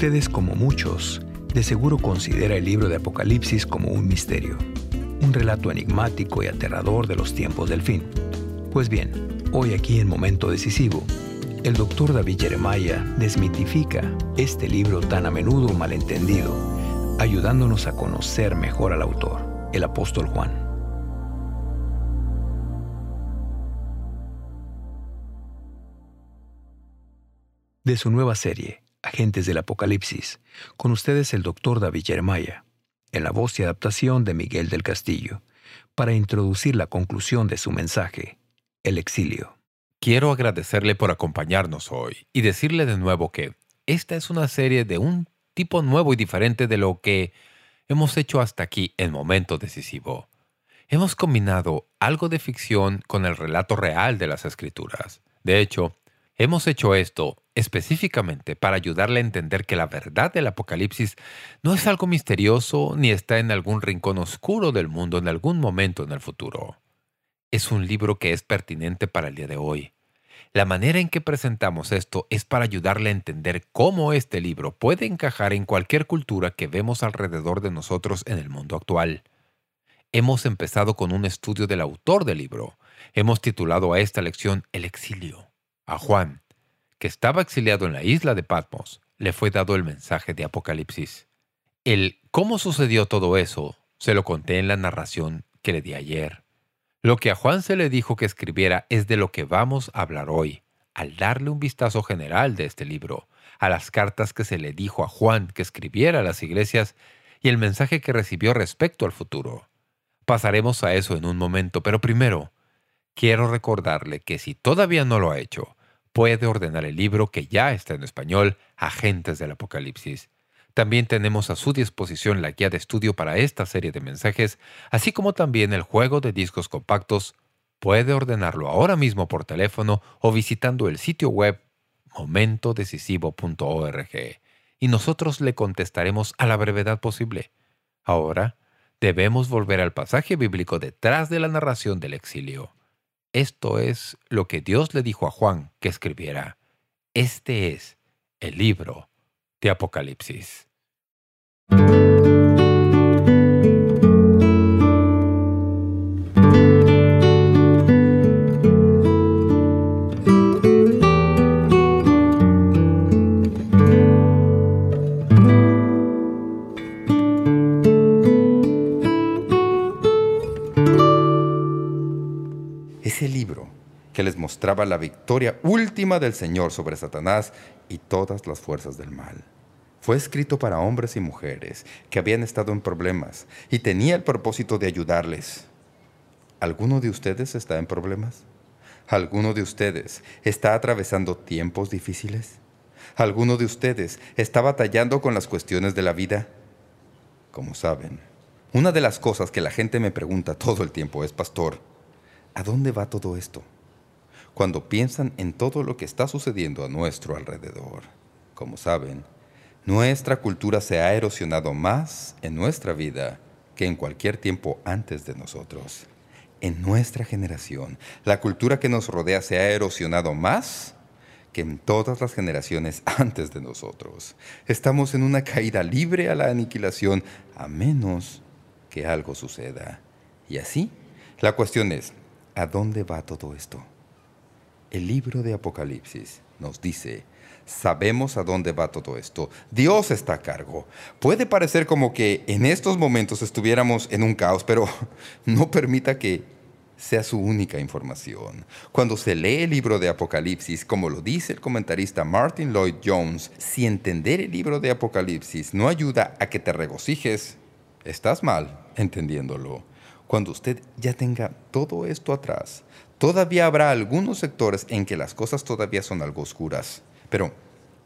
Ustedes, como muchos, de seguro considera el libro de Apocalipsis como un misterio, un relato enigmático y aterrador de los tiempos del fin. Pues bien, hoy aquí en Momento Decisivo, el doctor David Jeremiah desmitifica este libro tan a menudo malentendido, ayudándonos a conocer mejor al autor, el apóstol Juan. De su nueva serie, Agentes del Apocalipsis, con ustedes el doctor David Jeremiah, en la voz y adaptación de Miguel del Castillo, para introducir la conclusión de su mensaje, el exilio. Quiero agradecerle por acompañarnos hoy y decirle de nuevo que esta es una serie de un tipo nuevo y diferente de lo que hemos hecho hasta aquí en Momento Decisivo. Hemos combinado algo de ficción con el relato real de las Escrituras. De hecho, hemos hecho esto específicamente para ayudarle a entender que la verdad del Apocalipsis no es algo misterioso ni está en algún rincón oscuro del mundo en algún momento en el futuro. Es un libro que es pertinente para el día de hoy. La manera en que presentamos esto es para ayudarle a entender cómo este libro puede encajar en cualquier cultura que vemos alrededor de nosotros en el mundo actual. Hemos empezado con un estudio del autor del libro. Hemos titulado a esta lección El exilio. A Juan, que estaba exiliado en la isla de Patmos, le fue dado el mensaje de Apocalipsis. El cómo sucedió todo eso se lo conté en la narración que le di ayer. Lo que a Juan se le dijo que escribiera es de lo que vamos a hablar hoy, al darle un vistazo general de este libro, a las cartas que se le dijo a Juan que escribiera a las iglesias y el mensaje que recibió respecto al futuro. Pasaremos a eso en un momento, pero primero, quiero recordarle que si todavía no lo ha hecho, puede ordenar el libro que ya está en español, Agentes del Apocalipsis. También tenemos a su disposición la guía de estudio para esta serie de mensajes, así como también el juego de discos compactos. Puede ordenarlo ahora mismo por teléfono o visitando el sitio web momentodecisivo.org y nosotros le contestaremos a la brevedad posible. Ahora, debemos volver al pasaje bíblico detrás de la narración del exilio. Esto es lo que Dios le dijo a Juan que escribiera. Este es el libro de Apocalipsis. La victoria última del Señor sobre Satanás y todas las fuerzas del mal. Fue escrito para hombres y mujeres que habían estado en problemas y tenía el propósito de ayudarles. ¿Alguno de ustedes está en problemas? ¿Alguno de ustedes está atravesando tiempos difíciles? ¿Alguno de ustedes está batallando con las cuestiones de la vida? Como saben, una de las cosas que la gente me pregunta todo el tiempo es, Pastor, ¿a dónde va todo esto? Cuando piensan en todo lo que está sucediendo a nuestro alrededor. Como saben, nuestra cultura se ha erosionado más en nuestra vida que en cualquier tiempo antes de nosotros. En nuestra generación, la cultura que nos rodea se ha erosionado más que en todas las generaciones antes de nosotros. Estamos en una caída libre a la aniquilación, a menos que algo suceda. Y así, la cuestión es, ¿a dónde va todo esto? El libro de Apocalipsis nos dice Sabemos a dónde va todo esto. Dios está a cargo. Puede parecer como que en estos momentos estuviéramos en un caos, pero no permita que sea su única información. Cuando se lee el libro de Apocalipsis, como lo dice el comentarista Martin Lloyd Jones, si entender el libro de Apocalipsis no ayuda a que te regocijes, estás mal entendiéndolo. Cuando usted ya tenga todo esto atrás, todavía habrá algunos sectores en que las cosas todavía son algo oscuras. Pero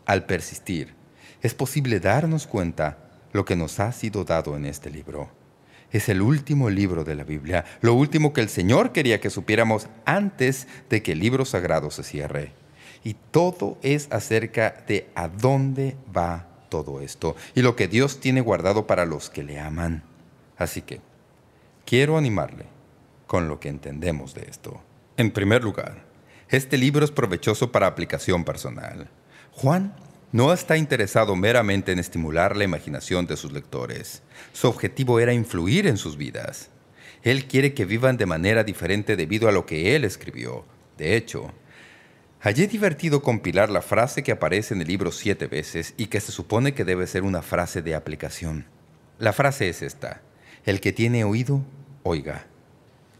al persistir, es posible darnos cuenta lo que nos ha sido dado en este libro. Es el último libro de la Biblia, lo último que el Señor quería que supiéramos antes de que el libro sagrado se cierre. Y todo es acerca de a dónde va todo esto y lo que Dios tiene guardado para los que le aman. Así que, quiero animarle con lo que entendemos de esto. En primer lugar, este libro es provechoso para aplicación personal. Juan no está interesado meramente en estimular la imaginación de sus lectores. Su objetivo era influir en sus vidas. Él quiere que vivan de manera diferente debido a lo que Él escribió. De hecho, hallé divertido compilar la frase que aparece en el libro siete veces y que se supone que debe ser una frase de aplicación. La frase es esta. El que tiene oído, oiga.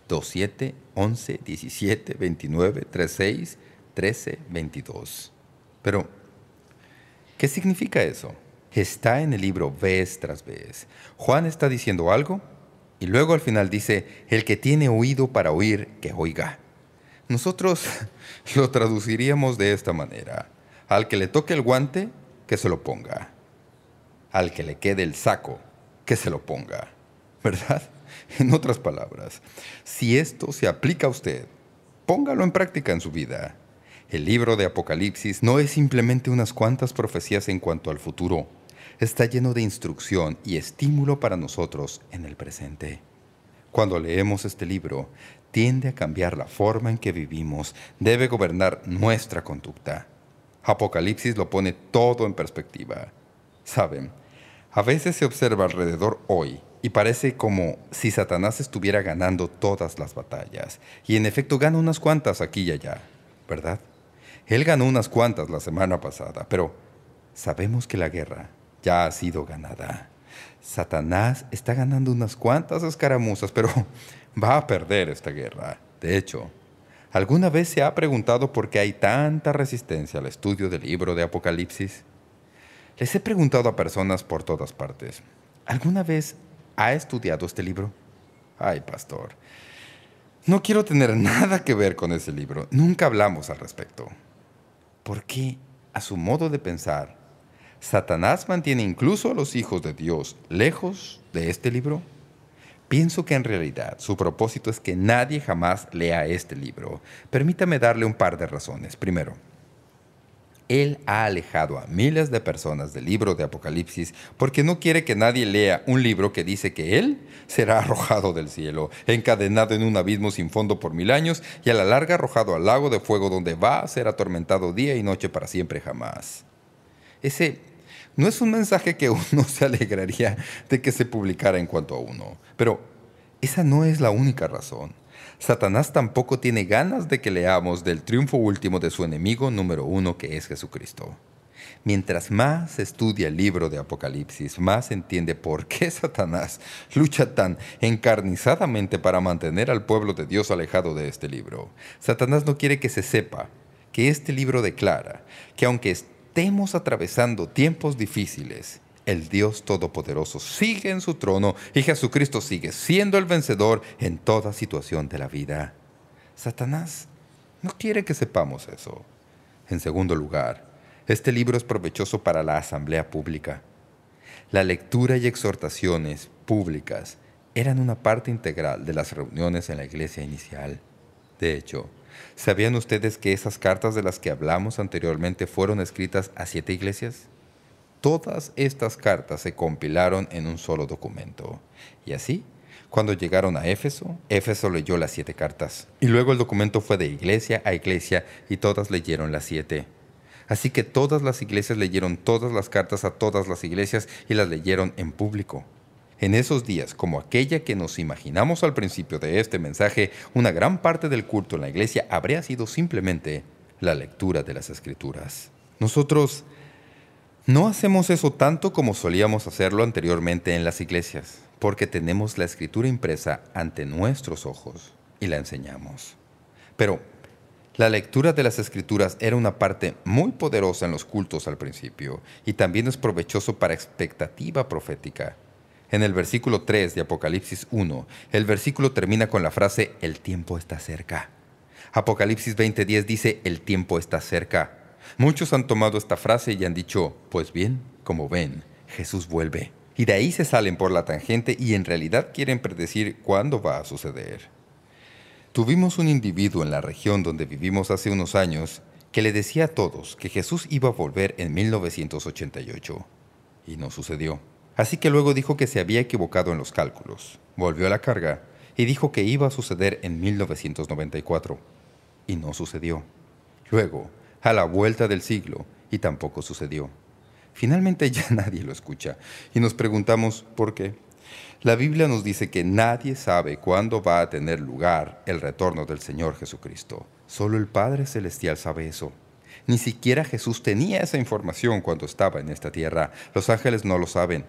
2, 7, 11, 17, 29, 36, 13, 22. Pero, ¿qué significa eso? Está en el libro vez tras vez. Juan está diciendo algo y luego al final dice, el que tiene oído para oír, que oiga. Nosotros lo traduciríamos de esta manera. Al que le toque el guante, que se lo ponga. Al que le quede el saco, que se lo ponga. ¿Verdad? En otras palabras, si esto se aplica a usted, póngalo en práctica en su vida. El libro de Apocalipsis no es simplemente unas cuantas profecías en cuanto al futuro. Está lleno de instrucción y estímulo para nosotros en el presente. Cuando leemos este libro, tiende a cambiar la forma en que vivimos, debe gobernar nuestra conducta. Apocalipsis lo pone todo en perspectiva. Saben, a veces se observa alrededor hoy y parece como si Satanás estuviera ganando todas las batallas. Y en efecto gana unas cuantas aquí y allá, ¿verdad? Él ganó unas cuantas la semana pasada, pero sabemos que la guerra ya ha sido ganada. Satanás está ganando unas cuantas escaramuzas, pero va a perder esta guerra. De hecho, ¿alguna vez se ha preguntado por qué hay tanta resistencia al estudio del libro de Apocalipsis? Les he preguntado a personas por todas partes. ¿Alguna vez ¿Ha estudiado este libro? Ay, pastor, no quiero tener nada que ver con ese libro. Nunca hablamos al respecto. ¿Por qué, a su modo de pensar, Satanás mantiene incluso a los hijos de Dios lejos de este libro? Pienso que en realidad su propósito es que nadie jamás lea este libro. Permítame darle un par de razones. Primero, él ha alejado a miles de personas del libro de Apocalipsis porque no quiere que nadie lea un libro que dice que Él será arrojado del cielo, encadenado en un abismo sin fondo por mil años y a la larga arrojado al lago de fuego donde va a ser atormentado día y noche para siempre jamás. Ese no es un mensaje que uno se alegraría de que se publicara en cuanto a uno, pero esa no es la única razón. Satanás tampoco tiene ganas de que leamos del triunfo último de su enemigo número uno que es Jesucristo. Mientras más estudia el libro de Apocalipsis, más entiende por qué Satanás lucha tan encarnizadamente para mantener al pueblo de Dios alejado de este libro. Satanás no quiere que se sepa que este libro declara que aunque estemos atravesando tiempos difíciles, el Dios Todopoderoso sigue en su trono y Jesucristo sigue siendo el vencedor en toda situación de la vida. Satanás no quiere que sepamos eso. En segundo lugar, este libro es provechoso para la asamblea pública. La lectura y exhortaciones públicas eran una parte integral de las reuniones en la iglesia inicial. De hecho, ¿sabían ustedes que esas cartas de las que hablamos anteriormente fueron escritas a siete iglesias? Todas estas cartas se compilaron en un solo documento. Y así, cuando llegaron a Éfeso, Éfeso leyó las siete cartas. Y luego el documento fue de iglesia a iglesia y todas leyeron las siete. Así que todas las iglesias leyeron todas las cartas a todas las iglesias y las leyeron en público. En esos días, como aquella que nos imaginamos al principio de este mensaje, una gran parte del culto en la iglesia habría sido simplemente la lectura de las Escrituras. Nosotros no hacemos eso tanto como solíamos hacerlo anteriormente en las iglesias, porque tenemos la escritura impresa ante nuestros ojos y la enseñamos. Pero la lectura de las escrituras era una parte muy poderosa en los cultos al principio y también es provechoso para expectativa profética. En el versículo 3 de Apocalipsis 1, el versículo termina con la frase «El tiempo está cerca». Apocalipsis 20.10 dice «El tiempo está cerca». Muchos han tomado esta frase y han dicho, pues bien, como ven, Jesús vuelve. Y de ahí se salen por la tangente y en realidad quieren predecir cuándo va a suceder. Tuvimos un individuo en la región donde vivimos hace unos años que le decía a todos que Jesús iba a volver en 1988. Y no sucedió. Así que luego dijo que se había equivocado en los cálculos. Volvió a la carga y dijo que iba a suceder en 1994. Y no sucedió. Luego, a la vuelta del siglo, y tampoco sucedió. Finalmente ya nadie lo escucha y nos preguntamos por qué. La Biblia nos dice que nadie sabe cuándo va a tener lugar el retorno del Señor Jesucristo. Solo el Padre Celestial sabe eso. Ni siquiera Jesús tenía esa información cuando estaba en esta tierra. Los ángeles no lo saben.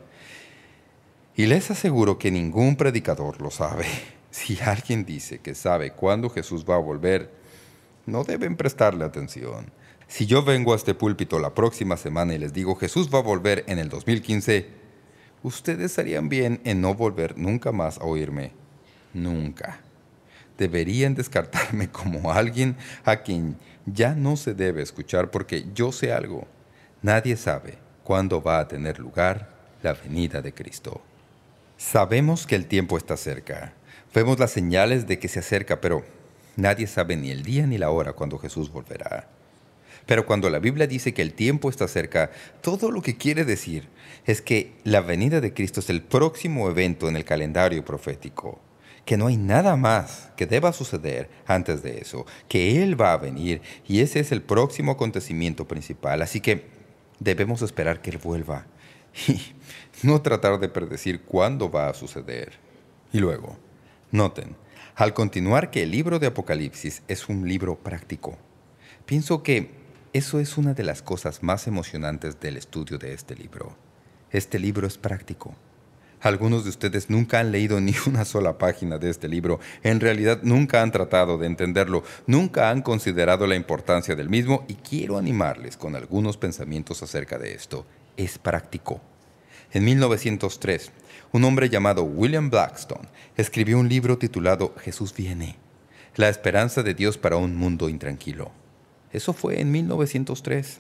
Y les aseguro que ningún predicador lo sabe. Si alguien dice que sabe cuándo Jesús va a volver, no deben prestarle atención. Si yo vengo a este púlpito la próxima semana y les digo Jesús va a volver en el 2015, ustedes harían bien en no volver nunca más a oírme. Nunca. Deberían descartarme como alguien a quien ya no se debe escuchar porque yo sé algo. Nadie sabe cuándo va a tener lugar la venida de Cristo. Sabemos que el tiempo está cerca. Vemos las señales de que se acerca, pero nadie sabe ni el día ni la hora cuando Jesús volverá. Pero cuando la Biblia dice que el tiempo está cerca, todo lo que quiere decir es que la venida de Cristo es el próximo evento en el calendario profético, que no hay nada más que deba suceder antes de eso, que Él va a venir y ese es el próximo acontecimiento principal. Así que debemos esperar que Él vuelva y no tratar de predecir cuándo va a suceder. Y luego, noten, al continuar que el libro de Apocalipsis es un libro práctico, pienso que eso es una de las cosas más emocionantes del estudio de este libro. Este libro es práctico. Algunos de ustedes nunca han leído ni una sola página de este libro. En realidad nunca han tratado de entenderlo, nunca han considerado la importancia del mismo y quiero animarles con algunos pensamientos acerca de esto. Es práctico. En 1903, un hombre llamado William Blackstone escribió un libro titulado Jesús viene, la esperanza de Dios para un mundo intranquilo. Eso fue en 1903.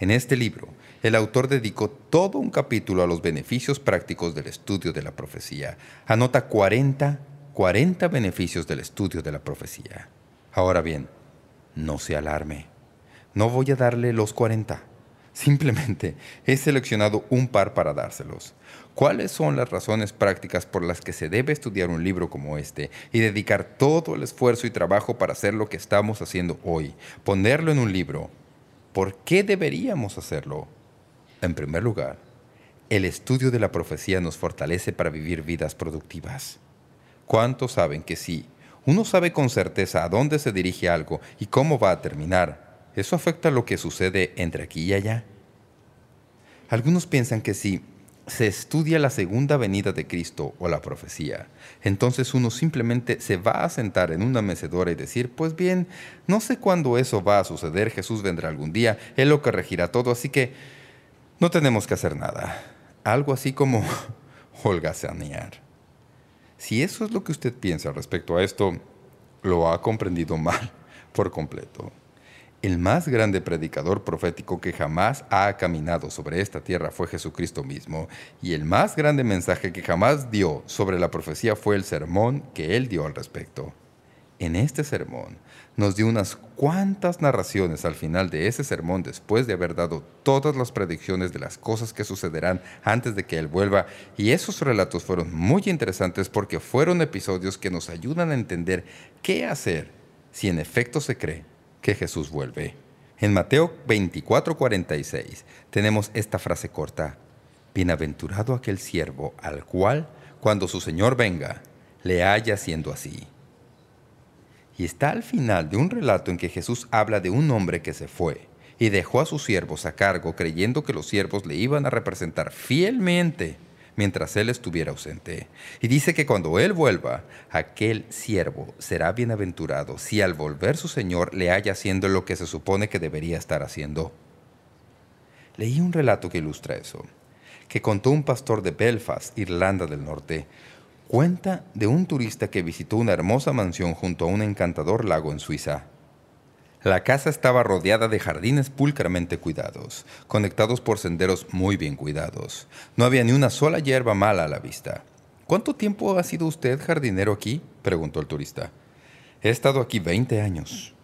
En este libro, el autor dedicó todo un capítulo a los beneficios prácticos del estudio de la profecía. Anota 40, 40 beneficios del estudio de la profecía. Ahora bien, no se alarme. No voy a darle los 40. Simplemente he seleccionado un par para dárselos. ¿Cuáles son las razones prácticas por las que se debe estudiar un libro como este y dedicar todo el esfuerzo y trabajo para hacer lo que estamos haciendo hoy? Ponerlo en un libro. ¿Por qué deberíamos hacerlo? En primer lugar, el estudio de la profecía nos fortalece para vivir vidas productivas. ¿Cuántos saben que si uno sabe con certeza a dónde se dirige algo y cómo va a terminar, eso afecta lo que sucede entre aquí y allá? Algunos piensan que si se estudia la segunda venida de Cristo o la profecía, entonces uno simplemente se va a sentar en una mecedora y decir, pues bien, no sé cuándo eso va a suceder, Jesús vendrá algún día, Él lo corregirá todo, así que no tenemos que hacer nada. Algo así como holgazanear. Si eso es lo que usted piensa respecto a esto, lo ha comprendido mal por completo. El más grande predicador profético que jamás ha caminado sobre esta tierra fue Jesucristo mismo, y el más grande mensaje que jamás dio sobre la profecía fue el sermón que Él dio al respecto. En este sermón nos dio unas cuantas narraciones al final de ese sermón después de haber dado todas las predicciones de las cosas que sucederán antes de que Él vuelva, y esos relatos fueron muy interesantes porque fueron episodios que nos ayudan a entender qué hacer si en efecto se cree que Jesús vuelve. En Mateo 24:46 tenemos esta frase corta. Bienaventurado aquel siervo al cual, cuando su Señor venga, le haya siendo así. Y está al final de un relato en que Jesús habla de un hombre que se fue y dejó a sus siervos a cargo creyendo que los siervos le iban a representar fielmente mientras él estuviera ausente. Y dice que cuando él vuelva, aquel siervo será bienaventurado si al volver su señor le haya haciendo lo que se supone que debería estar haciendo. Leí un relato que ilustra eso, que contó un pastor de Belfast, Irlanda del Norte. Cuenta de un turista que visitó una hermosa mansión junto a un encantador lago en Suiza. La casa estaba rodeada de jardines pulcramente cuidados, conectados por senderos muy bien cuidados. No había ni una sola hierba mala a la vista. ¿Cuánto tiempo ha sido usted jardinero aquí? preguntó el turista. He estado aquí 20 años.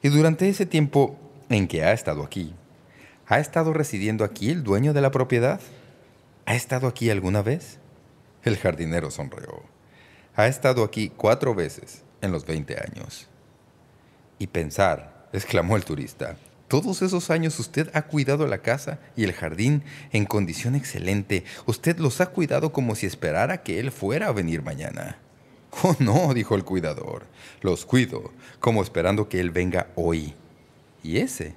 Y durante ese tiempo en que ha estado aquí, ¿ha estado residiendo aquí el dueño de la propiedad? ¿Ha estado aquí alguna vez? El jardinero sonrió. Ha estado aquí cuatro veces en los 20 años. Y pensar exclamó el turista. Todos esos años usted ha cuidado la casa y el jardín en condición excelente. Usted los ha cuidado como si esperara que él fuera a venir mañana. Oh, no, dijo el cuidador. Los cuido, como esperando que él venga hoy. Y ese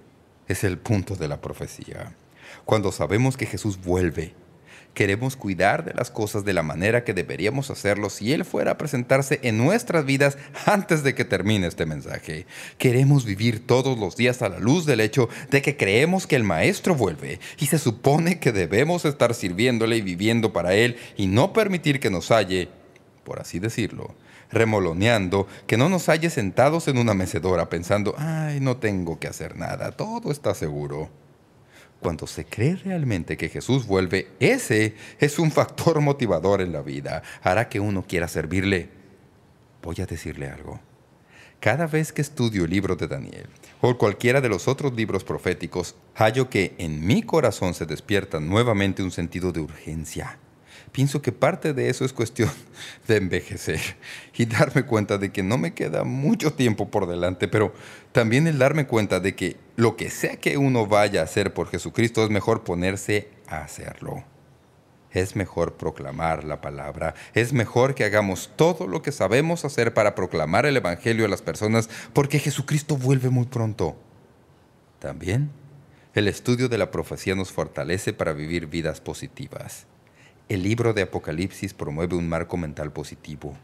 es el punto de la profecía. Cuando sabemos que Jesús vuelve, queremos cuidar de las cosas de la manera que deberíamos hacerlo si Él fuera a presentarse en nuestras vidas antes de que termine este mensaje. Queremos vivir todos los días a la luz del hecho de que creemos que el Maestro vuelve y se supone que debemos estar sirviéndole y viviendo para Él y no permitir que nos halle, por así decirlo, remoloneando, que no nos halle sentados en una mecedora pensando, ay, no tengo que hacer nada, todo está seguro. Cuando se cree realmente que Jesús vuelve, ese es un factor motivador en la vida. Hará que uno quiera servirle. Voy a decirle algo. Cada vez que estudio el libro de Daniel o cualquiera de los otros libros proféticos, hallo que en mi corazón se despierta nuevamente un sentido de urgencia pienso que parte de eso es cuestión de envejecer y darme cuenta de que no me queda mucho tiempo por delante, pero también el darme cuenta de que lo que sea que uno vaya a hacer por Jesucristo es mejor ponerse a hacerlo. Es mejor proclamar la palabra. Es mejor que hagamos todo lo que sabemos hacer para proclamar el Evangelio a las personas porque Jesucristo vuelve muy pronto. También, el estudio de la profecía nos fortalece para vivir vidas positivas. El libro de Apocalipsis promueve un marco mental positivo.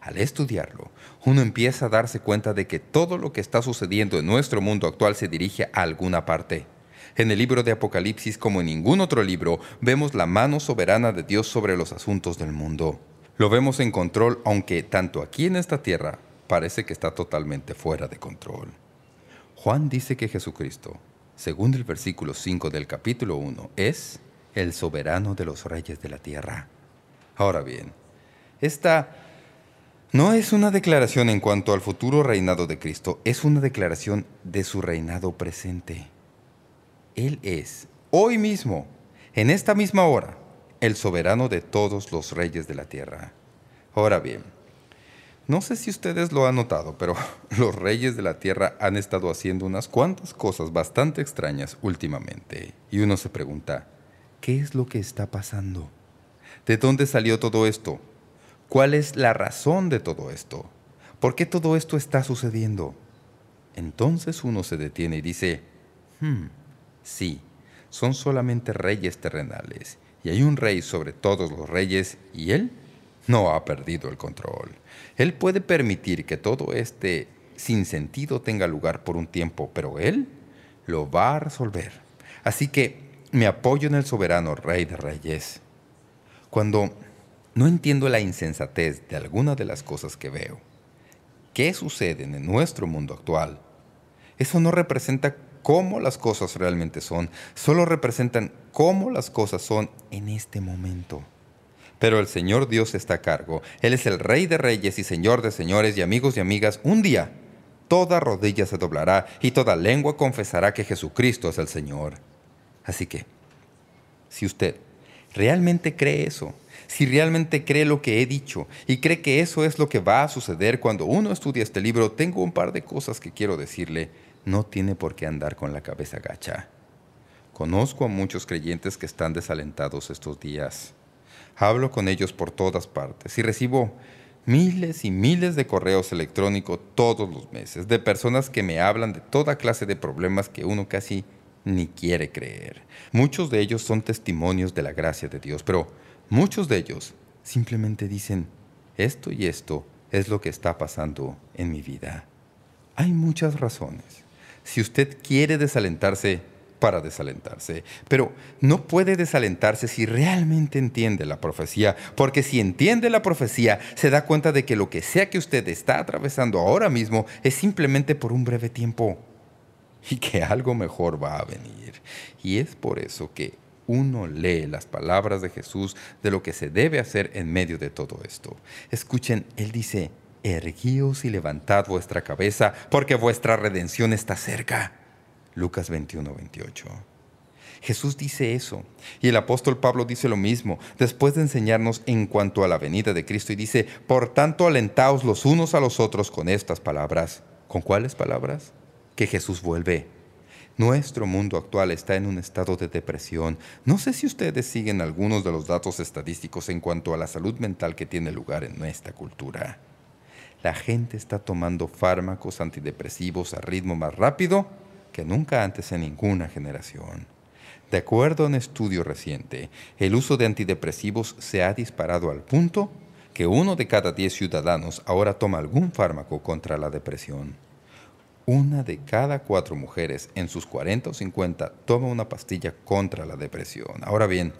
Al estudiarlo, uno empieza a darse cuenta de que todo lo que está sucediendo en nuestro mundo actual se dirige a alguna parte. En el libro de Apocalipsis, como en ningún otro libro, vemos la mano soberana de Dios sobre los asuntos del mundo. Lo vemos en control, aunque tanto aquí en esta tierra parece que está totalmente fuera de control. Juan dice que Jesucristo, según el versículo 5 del capítulo 1, es el soberano de los reyes de la tierra. Ahora bien, esta no es una declaración en cuanto al futuro reinado de Cristo, es una declaración de su reinado presente. Él es, hoy mismo, en esta misma hora, el soberano de todos los reyes de la tierra. Ahora bien, no sé si ustedes lo han notado, pero los reyes de la tierra han estado haciendo unas cuantas cosas bastante extrañas últimamente. Y uno se pregunta, ¿Qué es lo que está pasando? ¿De dónde salió todo esto? ¿Cuál es la razón de todo esto? ¿Por qué todo esto está sucediendo? Entonces uno se detiene y dice, hmm, sí, son solamente reyes terrenales, y hay un rey sobre todos los reyes, y él no ha perdido el control. Él puede permitir que todo este sinsentido tenga lugar por un tiempo, pero él lo va a resolver. Así que me apoyo en el soberano Rey de Reyes. Cuando no entiendo la insensatez de alguna de las cosas que veo, ¿qué suceden en nuestro mundo actual? Eso no representa cómo las cosas realmente son, solo representan cómo las cosas son en este momento. Pero el Señor Dios está a cargo. Él es el Rey de Reyes y Señor de Señores y amigos y amigas. Un día, toda rodilla se doblará y toda lengua confesará que Jesucristo es el Señor. Así que, si usted realmente cree eso, si realmente cree lo que he dicho y cree que eso es lo que va a suceder cuando uno estudia este libro, tengo un par de cosas que quiero decirle. No tiene por qué andar con la cabeza gacha. Conozco a muchos creyentes que están desalentados estos días. Hablo con ellos por todas partes y recibo miles y miles de correos electrónicos todos los meses de personas que me hablan de toda clase de problemas que uno casi ni quiere creer. Muchos de ellos son testimonios de la gracia de Dios, pero muchos de ellos simplemente dicen, esto y esto es lo que está pasando en mi vida. Hay muchas razones. Si usted quiere desalentarse, para desalentarse. Pero no puede desalentarse si realmente entiende la profecía, porque si entiende la profecía, se da cuenta de que lo que sea que usted está atravesando ahora mismo es simplemente por un breve tiempo y que algo mejor va a venir. Y es por eso que uno lee las palabras de Jesús de lo que se debe hacer en medio de todo esto. Escuchen, Él dice, erguíos y levantad vuestra cabeza, porque vuestra redención está cerca. Lucas 21, 28. Jesús dice eso, y el apóstol Pablo dice lo mismo, después de enseñarnos en cuanto a la venida de Cristo, y dice, por tanto alentaos los unos a los otros con estas palabras. ¿Con cuáles palabras? Que Jesús vuelve. Nuestro mundo actual está en un estado de depresión. No sé si ustedes siguen algunos de los datos estadísticos en cuanto a la salud mental que tiene lugar en nuestra cultura. La gente está tomando fármacos antidepresivos a ritmo más rápido que nunca antes en ninguna generación. De acuerdo a un estudio reciente, el uso de antidepresivos se ha disparado al punto que uno de cada diez ciudadanos ahora toma algún fármaco contra la depresión. Una de cada cuatro mujeres en sus 40 o 50 toma una pastilla contra la depresión. Ahora bien,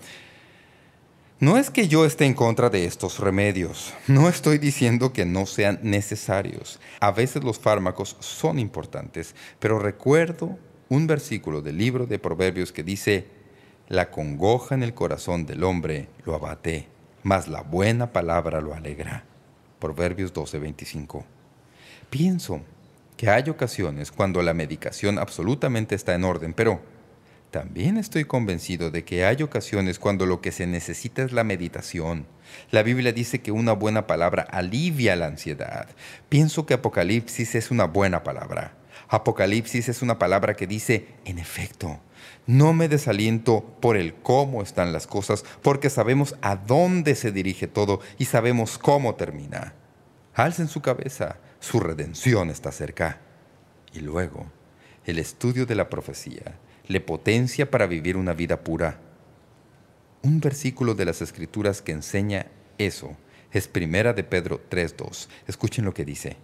no es que yo esté en contra de estos remedios. No estoy diciendo que no sean necesarios. A veces los fármacos son importantes, pero recuerdo un versículo del libro de Proverbios que dice, «La congoja en el corazón del hombre lo abate, mas la buena palabra lo alegra». Proverbios 12:25. Pienso que hay ocasiones cuando la medicación absolutamente está en orden, pero también estoy convencido de que hay ocasiones cuando lo que se necesita es la meditación. La Biblia dice que una buena palabra alivia la ansiedad. Pienso que Apocalipsis es una buena palabra. Apocalipsis es una palabra que dice, en efecto, no me desaliento por el cómo están las cosas, porque sabemos a dónde se dirige todo y sabemos cómo termina. Alcen su cabeza, su redención está cerca. Y luego, el estudio de la profecía le potencia para vivir una vida pura. Un versículo de las Escrituras que enseña eso es Primera de Pedro 3.2. Escuchen lo que dice.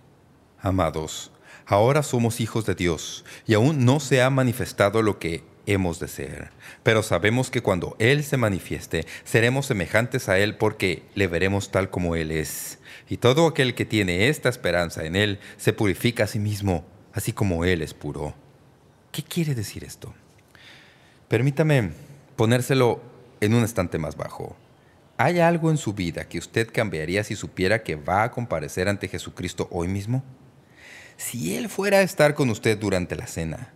Amados, ahora somos hijos de Dios, y aún no se ha manifestado lo que hemos de ser. Pero sabemos que cuando Él se manifieste, seremos semejantes a Él porque le veremos tal como Él es. Y todo aquel que tiene esta esperanza en Él se purifica a sí mismo, así como Él es puro. ¿Qué quiere decir esto? Permítame ponérselo en un estante más bajo. ¿Hay algo en su vida que usted cambiaría si supiera que va a comparecer ante Jesucristo hoy mismo? Si Él fuera a estar con usted durante la cena,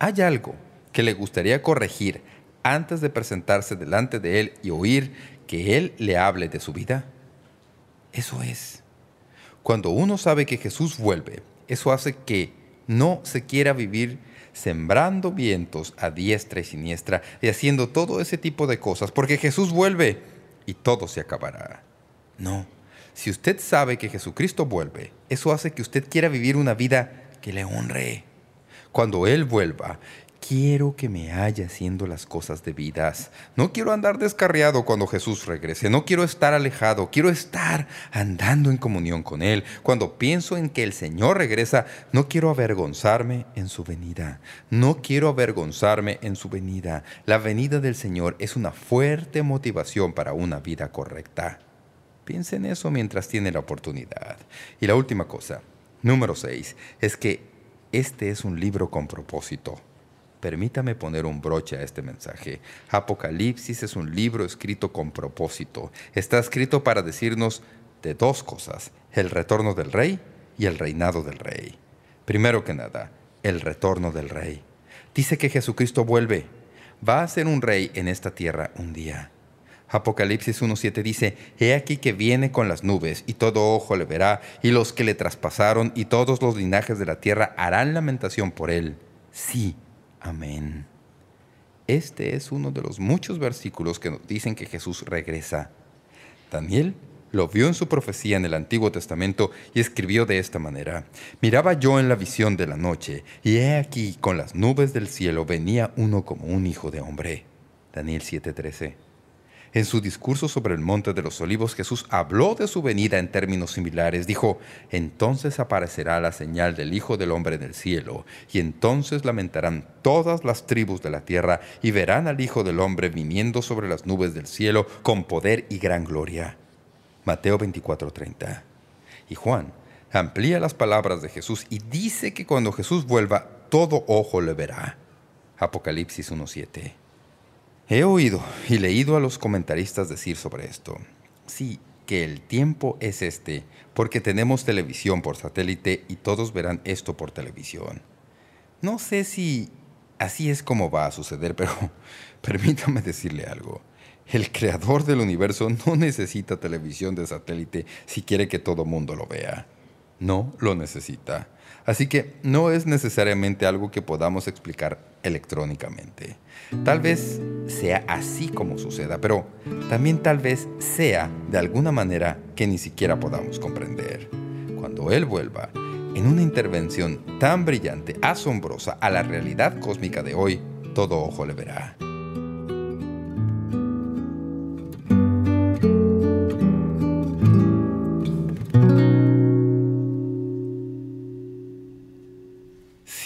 ¿hay algo que le gustaría corregir antes de presentarse delante de Él y oír que Él le hable de su vida? Eso es. Cuando uno sabe que Jesús vuelve, eso hace que no se quiera vivir sembrando vientos a diestra y siniestra y haciendo todo ese tipo de cosas, porque Jesús vuelve y todo se acabará. No, si usted sabe que Jesucristo vuelve, eso hace que usted quiera vivir una vida que le honre. Cuando Él vuelva Quiero que me haya haciendo las cosas debidas. No quiero andar descarriado cuando Jesús regrese. No quiero estar alejado. Quiero estar andando en comunión con Él. Cuando pienso en que el Señor regresa, no quiero avergonzarme en su venida. No quiero avergonzarme en su venida. La venida del Señor es una fuerte motivación para una vida correcta. Piense en eso mientras tiene la oportunidad. Y la última cosa, número 6, es que este es un libro con propósito. Permítame poner un broche a este mensaje. Apocalipsis es un libro escrito con propósito. Está escrito para decirnos de dos cosas, el retorno del rey y el reinado del rey. Primero que nada, el retorno del rey. Dice que Jesucristo vuelve. Va a ser un rey en esta tierra un día. Apocalipsis 1.7 dice, He aquí que viene con las nubes, y todo ojo le verá, y los que le traspasaron, y todos los linajes de la tierra harán lamentación por él. Sí, Amén. Este es uno de los muchos versículos que nos dicen que Jesús regresa. Daniel lo vio en su profecía en el Antiguo Testamento y escribió de esta manera. Miraba yo en la visión de la noche, y he aquí con las nubes del cielo venía uno como un hijo de hombre. Daniel 7:13 en su discurso sobre el Monte de los Olivos, Jesús habló de su venida en términos similares. Dijo, entonces aparecerá la señal del Hijo del Hombre en el cielo, y entonces lamentarán todas las tribus de la tierra, y verán al Hijo del Hombre viniendo sobre las nubes del cielo con poder y gran gloria. Mateo 24:30. Y Juan amplía las palabras de Jesús y dice que cuando Jesús vuelva, todo ojo le verá. Apocalipsis 1.7 He oído y leído a los comentaristas decir sobre esto. Sí, que el tiempo es este, porque tenemos televisión por satélite y todos verán esto por televisión. No sé si así es como va a suceder, pero permítame decirle algo. El creador del universo no necesita televisión de satélite si quiere que todo mundo lo vea. No lo necesita. Así que no es necesariamente algo que podamos explicar electrónicamente. Tal vez sea así como suceda, pero también tal vez sea de alguna manera que ni siquiera podamos comprender. Cuando Él vuelva, en una intervención tan brillante, asombrosa a la realidad cósmica de hoy, todo ojo le verá.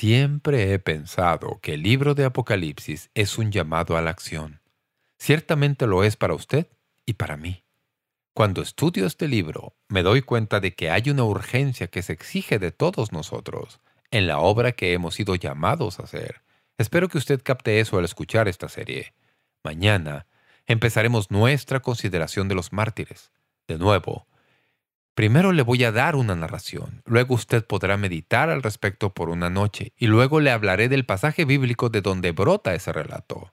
Siempre he pensado que el libro de Apocalipsis es un llamado a la acción. Ciertamente lo es para usted y para mí. Cuando estudio este libro, me doy cuenta de que hay una urgencia que se exige de todos nosotros en la obra que hemos sido llamados a hacer. Espero que usted capte eso al escuchar esta serie. Mañana empezaremos nuestra consideración de los mártires. De nuevo, primero le voy a dar una narración, luego usted podrá meditar al respecto por una noche, y luego le hablaré del pasaje bíblico de donde brota ese relato.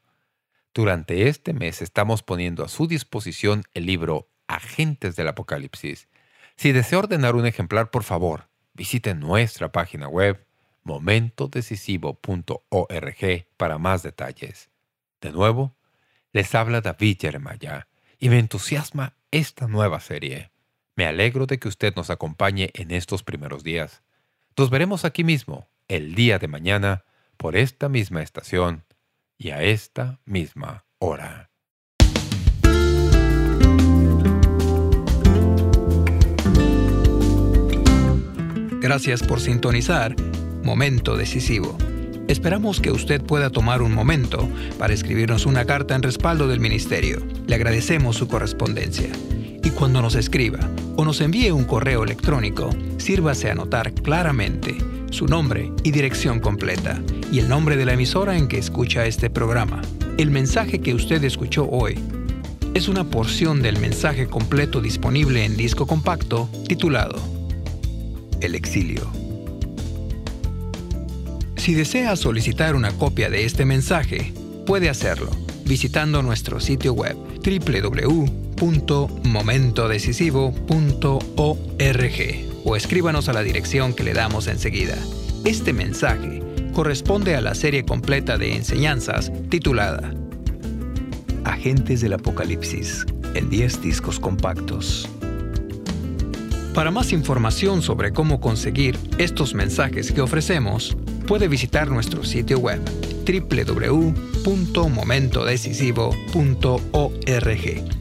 Durante este mes estamos poniendo a su disposición el libro Agentes del Apocalipsis. Si desea ordenar un ejemplar, por favor, visite nuestra página web momentodecisivo.org para más detalles. De nuevo, les habla David Jeremiah y me entusiasma esta nueva serie. Me alegro de que usted nos acompañe en estos primeros días. Nos veremos aquí mismo, el día de mañana, por esta misma estación y a esta misma hora. Gracias por sintonizar Momento Decisivo. Esperamos que usted pueda tomar un momento para escribirnos una carta en respaldo del Ministerio. Le agradecemos su correspondencia. Y cuando nos escriba o nos envíe un correo electrónico, sírvase a anotar claramente su nombre y dirección completa y el nombre de la emisora en que escucha este programa. El mensaje que usted escuchó hoy es una porción del mensaje completo disponible en disco compacto titulado el exilio. Si desea solicitar una copia de este mensaje, puede hacerlo visitando nuestro sitio web www.momentodecisivo.org o escríbanos a la dirección que le damos enseguida. Este mensaje corresponde a la serie completa de enseñanzas titulada Agentes del Apocalipsis en 10 discos compactos. Para más información sobre cómo conseguir estos mensajes que ofrecemos, puede visitar nuestro sitio web www.momentodecisivo.org